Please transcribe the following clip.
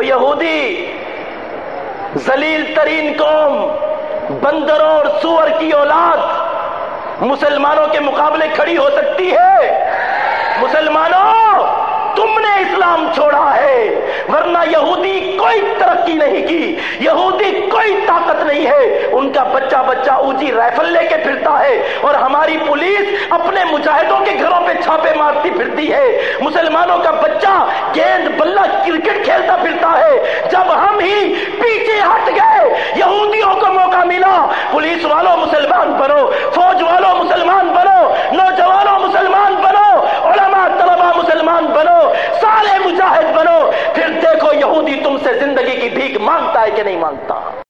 وہ یہودی ذلیل ترین قوم، بندروں اور سور کی اولاد مسلمانوں کے مقابلے کھڑی ہو سکتی ہے۔ مسلمانوں، تم نے اسلام چھوڑا ہے، ورنہ یہودی کوئی ترقی نہیں کی۔ یہودی کوئی طاقت نہیں ہے۔ ان کا بچہ بچہ اونچی رائفل لے کے پھرتا ہے اور ہماری پولیس اپنے مجاہدوں کے گھروں پہ چھاپے مارتی پھرتی ہے۔ مسلمانوں کا بچہ پولیس والوں مسلمان بنو، فوج والوں مسلمان بنو، نوجوانوں مسلمان بنو، علماء طلبا مسلمان بنو سارے مجاہد بنو، پھر دیکھو یہودی تم سے زندگی کی بھیک مانگتا ہے کہ نہیں مانگتا؟